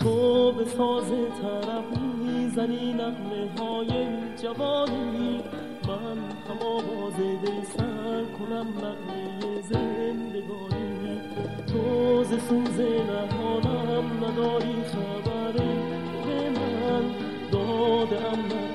تو به ساز طرف می‌زنی نغمه های جوانی. من هم آواز دل سر کنم نغمه زندگانی. تو ز سوز نهانم نداری خبر. به من دادم نغمه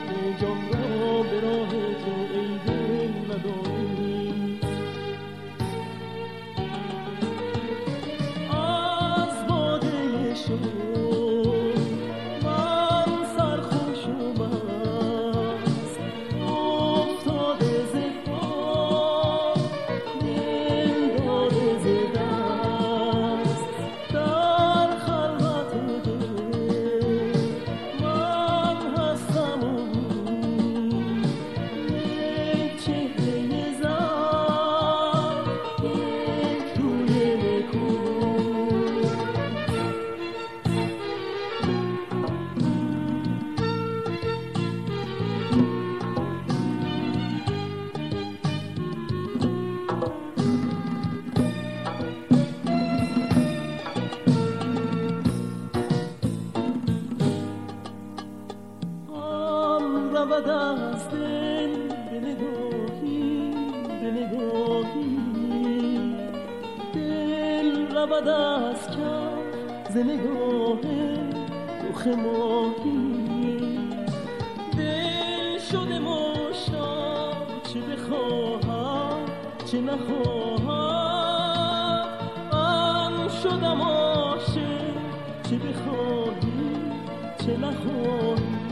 رود از دل به نگاهی به نگاهی دل رود از کف ز نگاه دل شده مشتاق چه بخواهم چه نخواهم من شدم عاشق چه بخواهی چه نخواهی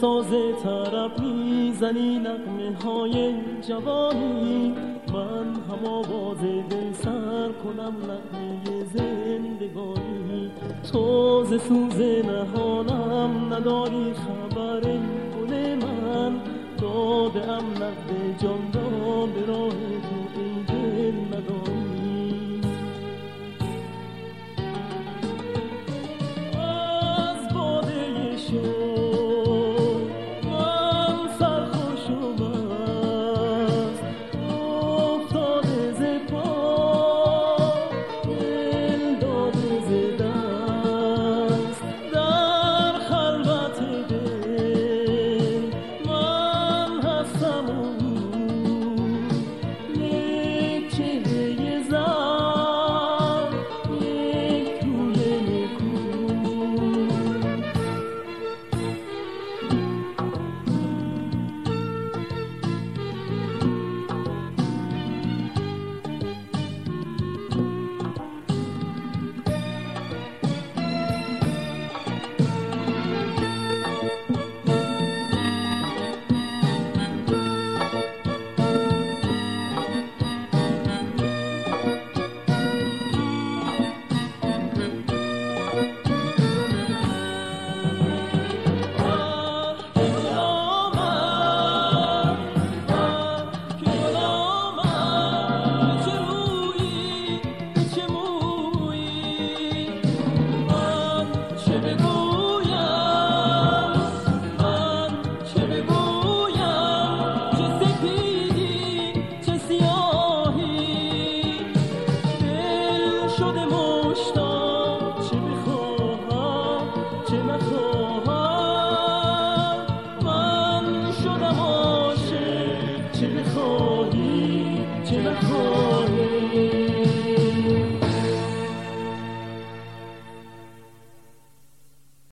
ساز طرب می‌زنی نقمه های جوانی. من هم آواز دل سر کنم نقمه زندگانی. تو ز سوز نهانم نداری خبر گل من. داده ام نقد جان به راه تو.